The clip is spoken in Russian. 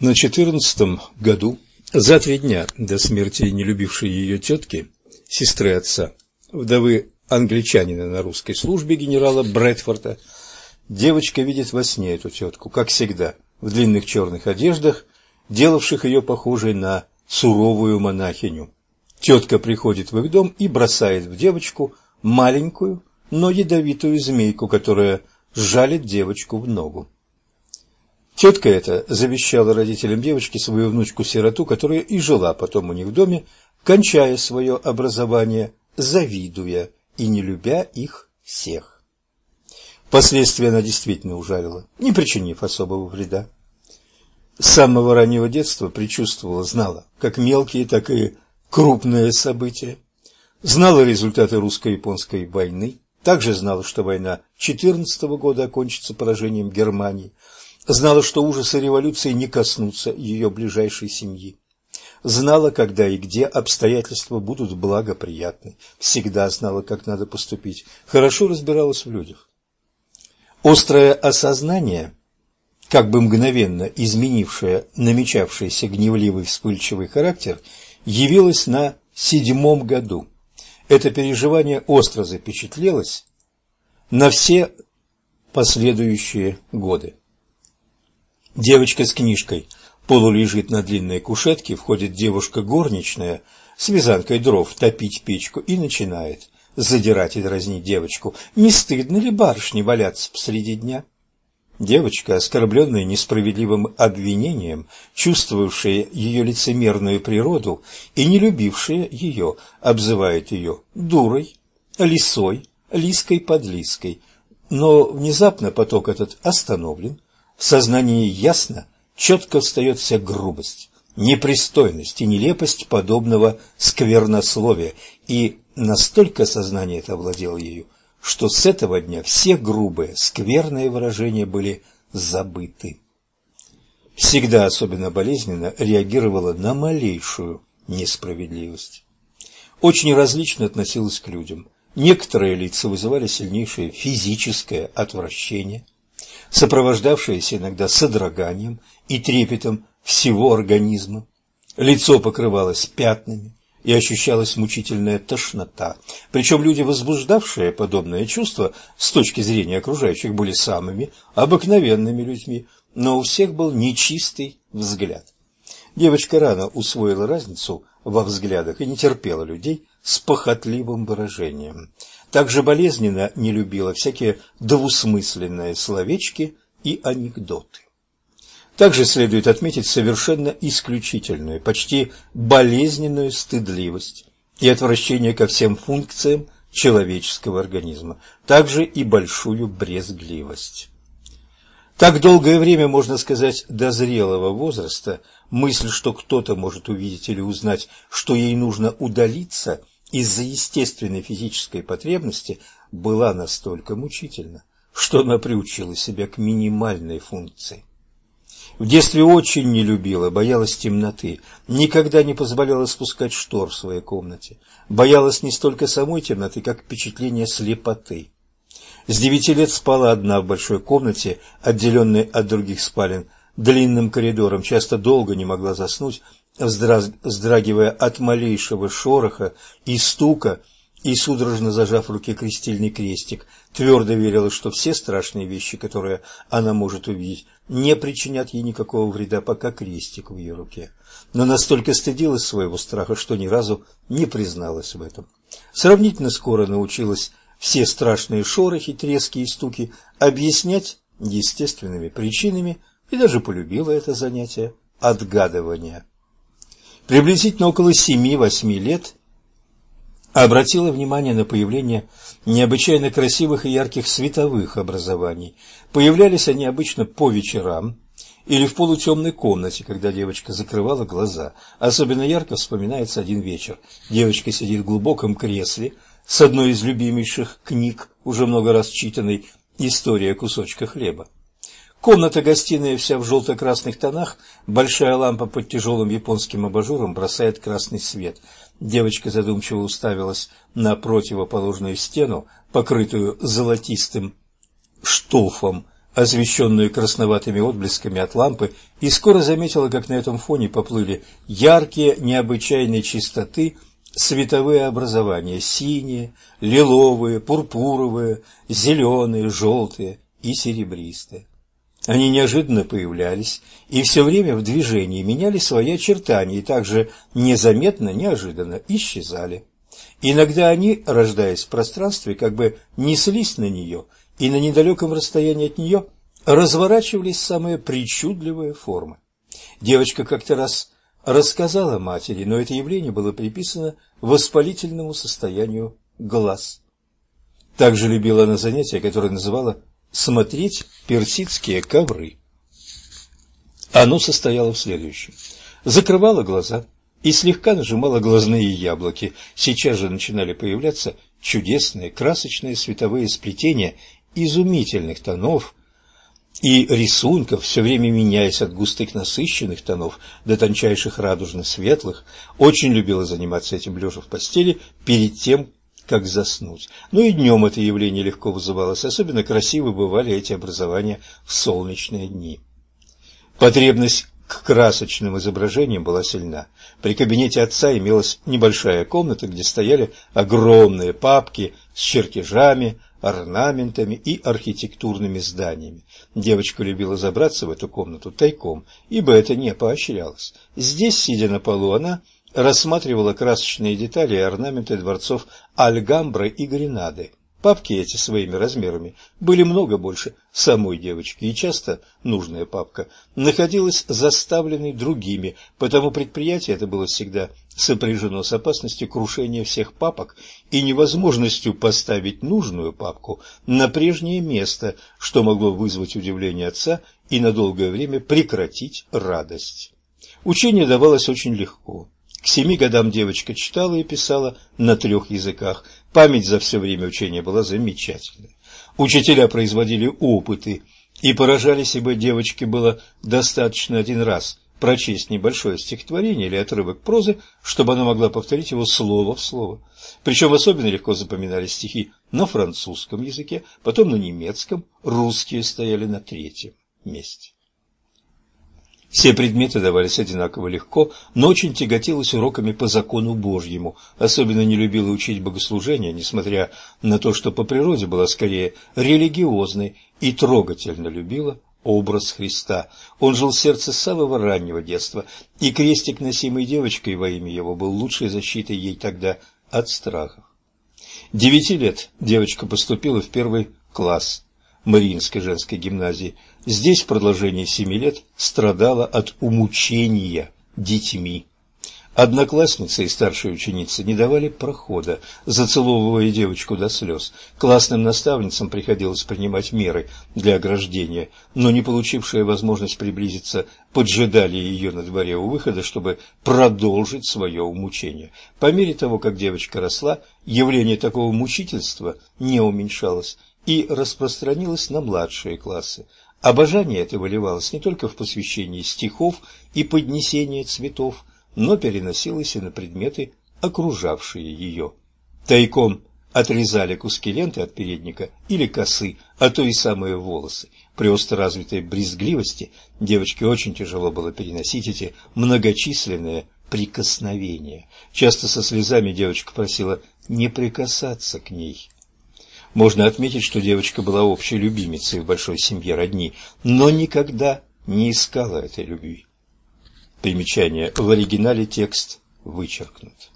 На четырнадцатом году, за три дня до смерти не любившей ее тетки, сестры отца, вдовы англичанина на русской службе генерала Брэдфорда, девочка видит во сне эту тетку, как всегда, в длинных черных одеждах, делавших ее похожей на суровую монахиню. Тетка приходит в их дом и бросает в девочку маленькую, но ядовитую змейку, которая жалит девочку в ногу. Тетка эта завещала родителям девочки свою внучку-сироту, которая и жила потом у них в доме, кончая свое образование, завидуя и не любя их всех. Впоследствии она действительно ужалила, не причинив особого вреда. С самого раннего детства предчувствовала, знала, как мелкие, так и крупные события. Знала результаты русско-японской войны, также знала, что война 14 года окончится поражением Германии, знала, что ужасы революции не коснутся ее ближайшей семьи. Знала, когда и где обстоятельства будут благоприятны, всегда знала, как надо поступить, хорошо разбиралась в людях. Острое осознание, как бы мгновенно изменившее намечавшийся гневливый вспыльчивый характер, явилось на седьмом году. Это переживание остро запечатлелось на все последующие годы. Девочка с книжкой полулежит на длинной кушетке, входит девушка горничная с вязанкой дров топить печку и начинает задирать и дразнить девочку. Не стыдно ли барышне валяться посреди дня? Девочка, оскорбленная несправедливым обвинением, чувствовавшая ее лицемерную природу и не любившая ее, обзывает ее дурой, лисой, лиской-подлиской. Но внезапно поток этот остановлен, в сознании ясно, четко встает вся грубость, непристойность и нелепость подобного сквернословия, и настолько сознание это овладело ею, что с этого дня все грубые, скверные выражения были забыты. Всегда особенно болезненно реагировала на малейшую несправедливость. Очень различно относилась к людям. Некоторые лица вызывали сильнейшее физическое отвращение – сопровождавшееся иногда содроганием и трепетом всего организма. Лицо покрывалось пятнами, и ощущалась мучительная тошнота. Причем люди, возбуждавшие подобное чувство, с точки зрения окружающих, были самыми обыкновенными людьми, но у всех был нечистый взгляд. Девочка рано усвоила разницу во взглядах и не терпела людей с похотливым выражением также болезненно не любила всякие двусмысленные словечки и анекдоты. Также следует отметить совершенно исключительную, почти болезненную стыдливость и отвращение ко всем функциям человеческого организма, также и большую брезгливость. Так долгое время, можно сказать, до зрелого возраста, мысль, что кто-то может увидеть или узнать, что ей нужно удалиться – из-за естественной физической потребности была настолько мучительна, что она приучила себя к минимальной функции. В детстве очень не любила, боялась темноты, никогда не позволяла спускать штор в своей комнате, боялась не столько самой темноты, как впечатления слепоты. С девяти лет спала одна в большой комнате, отделенной от других спален, длинным коридором, часто долго не могла заснуть, вздрагивая от малейшего шороха и стука, и судорожно зажав в руке крестильный крестик, твердо верила, что все страшные вещи, которые она может увидеть, не причинят ей никакого вреда, пока крестик в ее руке. Но настолько стыдилась своего страха, что ни разу не призналась в этом. Сравнительно скоро научилась все страшные шорохи, трески и стуки объяснять естественными причинами и даже полюбила это занятие отгадывания приблизительно около семи-восьми лет, обратила внимание на появление необычайно красивых и ярких световых образований. Появлялись они обычно по вечерам или в полутемной комнате, когда девочка закрывала глаза. Особенно ярко вспоминается один вечер. Девочка сидит в глубоком кресле с одной из любимейших книг, уже много раз читанной «История кусочка хлеба». Комната-гостиная вся в желто-красных тонах, большая лампа под тяжелым японским абажуром бросает красный свет. Девочка задумчиво уставилась на противоположную стену, покрытую золотистым штофом, освещенную красноватыми отблесками от лампы, и скоро заметила, как на этом фоне поплыли яркие, необычайной чистоты световые образования – синие, лиловые, пурпуровые, зеленые, желтые и серебристые. Они неожиданно появлялись и все время в движении меняли свои очертания и также незаметно, неожиданно исчезали. Иногда они, рождаясь в пространстве, как бы неслись на нее и на недалеком расстоянии от нее разворачивались самые причудливые формы. Девочка как-то раз рассказала матери, но это явление было приписано воспалительному состоянию глаз. Также любила она занятие, которое называла «смотреть персидские ковры». Оно состояло в следующем. Закрывала глаза и слегка нажимала глазные яблоки. Сейчас же начинали появляться чудесные красочные световые сплетения изумительных тонов и рисунков, все время меняясь от густых насыщенных тонов до тончайших радужно-светлых, очень любила заниматься этим лежа в постели перед тем, как заснуть. Но и днем это явление легко вызывалось, особенно красивы бывали эти образования в солнечные дни. Потребность к красочным изображениям была сильна. При кабинете отца имелась небольшая комната, где стояли огромные папки с чертежами, орнаментами и архитектурными зданиями. Девочка любила забраться в эту комнату тайком, ибо это не поощрялось. Здесь, сидя на полу, она рассматривала красочные детали и орнаменты дворцов Альгамбры и Гренады. Папки эти своими размерами были много больше самой девочки, и часто нужная папка находилась заставленной другими, потому предприятие это было всегда сопряжено с опасностью крушения всех папок и невозможностью поставить нужную папку на прежнее место, что могло вызвать удивление отца и на долгое время прекратить радость. Учение давалось очень легко. К семи годам девочка читала и писала на трех языках. Память за все время учения была замечательная. Учителя производили опыты и поражались, ибо девочке было достаточно один раз прочесть небольшое стихотворение или отрывок прозы, чтобы она могла повторить его слово в слово. Причем особенно легко запоминались стихи на французском языке, потом на немецком, русские стояли на третьем месте. Все предметы давались одинаково легко, но очень тяготилась уроками по закону Божьему, особенно не любила учить богослужения, несмотря на то, что по природе была скорее религиозной и трогательно любила образ Христа. Он жил в сердце с самого раннего детства, и крестик, носимый девочкой во имя его, был лучшей защитой ей тогда от страхов. Девяти лет девочка поступила в первый класс Мариинской женской гимназии. Здесь в продолжении семи лет страдала от умучения детьми. Одноклассницы и старшие ученицы не давали прохода, зацеловывая девочку до слез. Классным наставницам приходилось принимать меры для ограждения, но не получившие возможность приблизиться, поджидали ее на дворе у выхода, чтобы продолжить свое умучение. По мере того, как девочка росла, явление такого мучительства не уменьшалось, и распространилось на младшие классы. Обожание это выливалось не только в посвящении стихов и поднесении цветов, но переносилось и на предметы, окружавшие ее. Тайком отрезали куски ленты от передника или косы, а то и самые волосы. При остро развитой брезгливости девочке очень тяжело было переносить эти многочисленные прикосновения. Часто со слезами девочка просила не прикасаться к ней. Можно отметить, что девочка была общей любимицей в большой семье родни, но никогда не искала этой любви. Примечание. В оригинале текст вычеркнут.